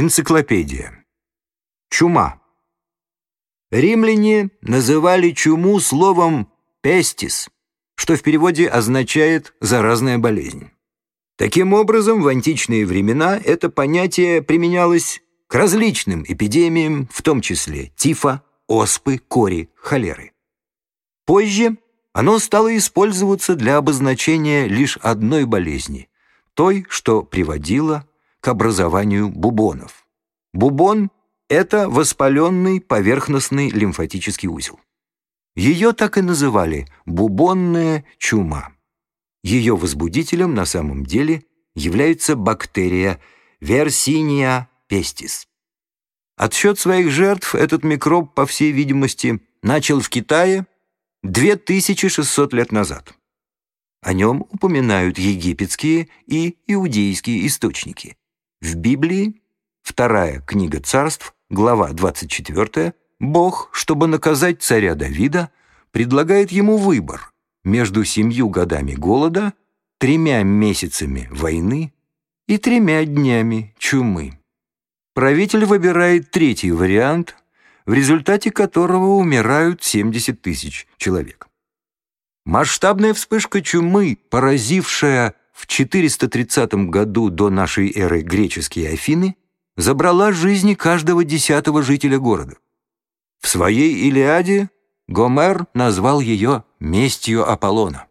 Энциклопедия. Чума. Римляне называли чуму словом «пестис», что в переводе означает «заразная болезнь». Таким образом, в античные времена это понятие применялось к различным эпидемиям, в том числе тифа, оспы, кори, холеры. Позже оно стало использоваться для обозначения лишь одной болезни, той, что приводила к образованию бубонов. Бубон – это воспаленный поверхностный лимфатический узел. Ее так и называли бубонная чума. Ее возбудителем на самом деле является бактерия Версиния пестис. Отсчет своих жертв этот микроб, по всей видимости, начал в Китае 2600 лет назад. О нем упоминают египетские и иудейские источники. В Библии, вторая книга царств, глава 24, Бог, чтобы наказать царя Давида, предлагает ему выбор между семью годами голода, тремя месяцами войны и тремя днями чумы. Правитель выбирает третий вариант, в результате которого умирают 70 тысяч человек. Масштабная вспышка чумы, поразившая в 430 году до нашей эры греческие Афины забрала жизни каждого десятого жителя города. В своей «Илиаде» Гомер назвал ее «местью Аполлона».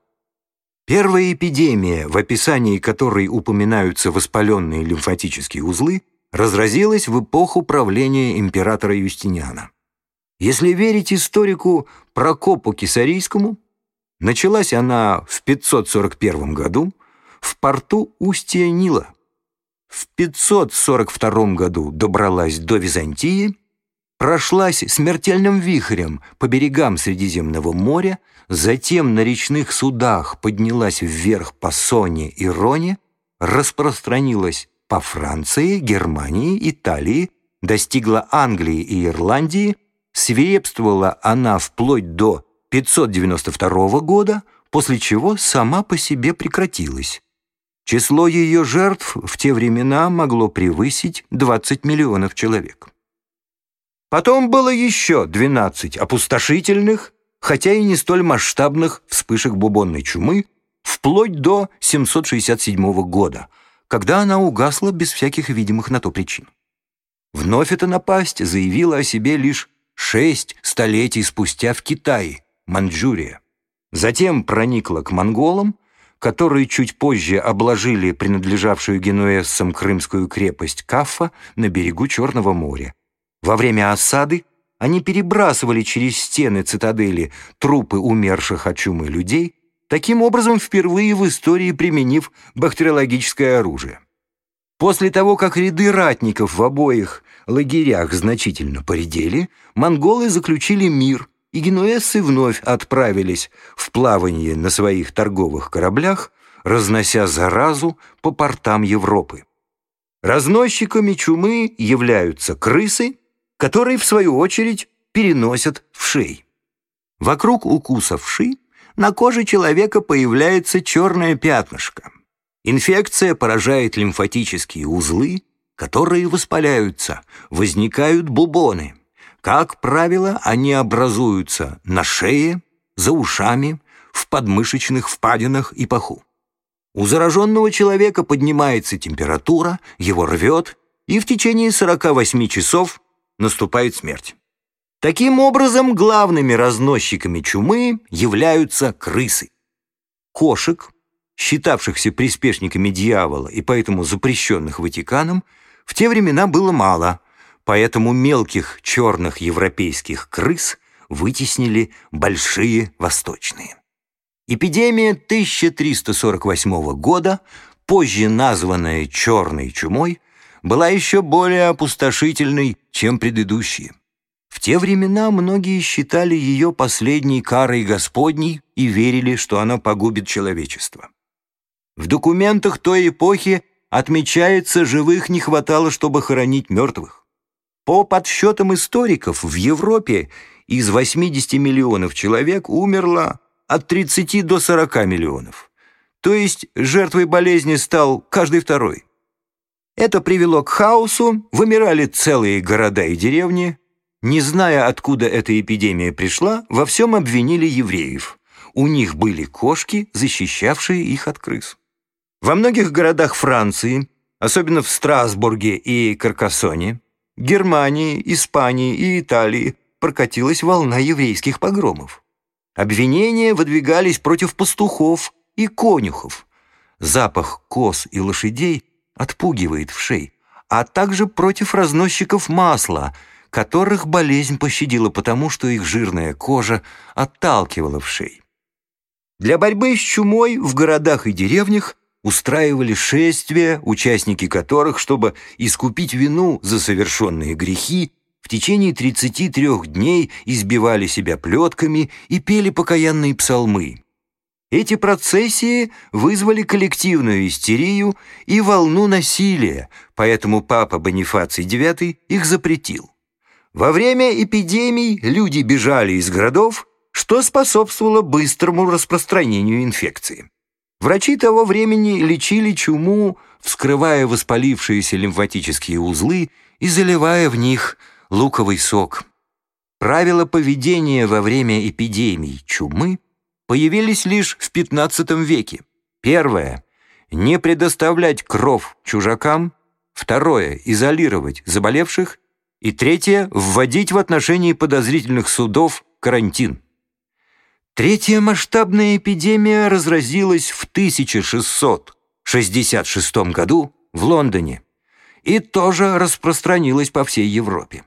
Первая эпидемия, в описании которой упоминаются воспаленные лимфатические узлы, разразилась в эпоху правления императора Юстиниана. Если верить историку Прокопу Кесарийскому, началась она в 541 году – в порту устья Нила. В 542 году добралась до Византии, прошлась смертельным вихрем по берегам Средиземного моря, затем на речных судах поднялась вверх по Соне и Роне, распространилась по Франции, Германии, Италии, достигла Англии и Ирландии, свирепствовала она вплоть до 592 года, после чего сама по себе прекратилась. Число ее жертв в те времена могло превысить 20 миллионов человек. Потом было еще 12 опустошительных, хотя и не столь масштабных вспышек бубонной чумы, вплоть до 767 года, когда она угасла без всяких видимых на то причин. Вновь эта напасть заявила о себе лишь шесть столетий спустя в Китае, Маньчжурия. Затем проникла к монголам, которые чуть позже обложили принадлежавшую генуэзцам крымскую крепость Каффа на берегу Черного моря. Во время осады они перебрасывали через стены цитадели трупы умерших от чумы людей, таким образом впервые в истории применив бактериологическое оружие. После того, как ряды ратников в обоих лагерях значительно поредели, монголы заключили мир – и генуэзцы вновь отправились в плавание на своих торговых кораблях, разнося заразу по портам Европы. Разносчиками чумы являются крысы, которые, в свою очередь, переносят вшей. Вокруг укуса вши на коже человека появляется черное пятнышко. Инфекция поражает лимфатические узлы, которые воспаляются, возникают бубоны. Как правило, они образуются на шее, за ушами, в подмышечных впадинах и паху. У зараженного человека поднимается температура, его рвет, и в течение 48 часов наступает смерть. Таким образом, главными разносчиками чумы являются крысы. Кошек, считавшихся приспешниками дьявола и поэтому запрещенных Ватиканом, в те времена было мало – Поэтому мелких черных европейских крыс вытеснили большие восточные. Эпидемия 1348 года, позже названная «черной чумой», была еще более опустошительной, чем предыдущие. В те времена многие считали ее последней карой Господней и верили, что она погубит человечество. В документах той эпохи отмечается, живых не хватало, чтобы хоронить мертвых. По подсчетам историков, в Европе из 80 миллионов человек умерло от 30 до 40 миллионов. То есть жертвой болезни стал каждый второй. Это привело к хаосу, вымирали целые города и деревни. Не зная, откуда эта эпидемия пришла, во всем обвинили евреев. У них были кошки, защищавшие их от крыс. Во многих городах Франции, особенно в Страсбурге и Каркасоне, Германии, Испании и Италии прокатилась волна еврейских погромов. Обвинения выдвигались против пастухов и конюхов. Запах коз и лошадей отпугивает вшей, а также против разносчиков масла, которых болезнь пощадила потому, что их жирная кожа отталкивала вшей. Для борьбы с чумой в городах и деревнях устраивали шествия, участники которых, чтобы искупить вину за совершенные грехи, в течение 33 дней избивали себя плетками и пели покаянные псалмы. Эти процессии вызвали коллективную истерию и волну насилия, поэтому папа Бонифаций IX их запретил. Во время эпидемий люди бежали из городов, что способствовало быстрому распространению инфекции. Врачи того времени лечили чуму, вскрывая воспалившиеся лимфатические узлы и заливая в них луковый сок. Правила поведения во время эпидемий чумы появились лишь в XV веке. Первое – не предоставлять кров чужакам. Второе – изолировать заболевших. И третье – вводить в отношении подозрительных судов карантин. Третья масштабная эпидемия разразилась в 1666 году в Лондоне и тоже распространилась по всей Европе.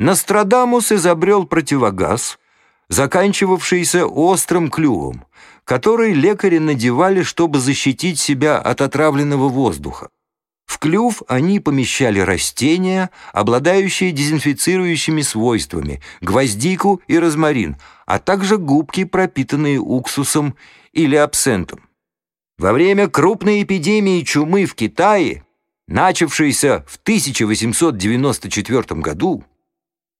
Нострадамус изобрел противогаз, заканчивавшийся острым клювом, который лекари надевали, чтобы защитить себя от отравленного воздуха. В клюв они помещали растения, обладающие дезинфицирующими свойствами, гвоздику и розмарин, а также губки, пропитанные уксусом или абсентом. Во время крупной эпидемии чумы в Китае, начавшейся в 1894 году,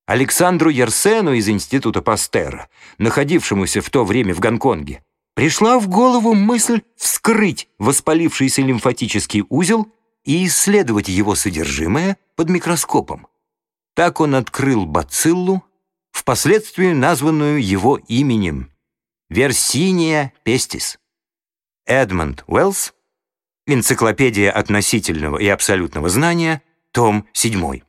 Александру Ярсену из Института Пастера, находившемуся в то время в Гонконге, пришла в голову мысль вскрыть воспалившийся лимфатический узел и исследовать его содержимое под микроскопом. Так он открыл бациллу, впоследствии названную его именем Версиния пестис. Эдмонд Уэллс, Энциклопедия относительного и абсолютного знания, том 7.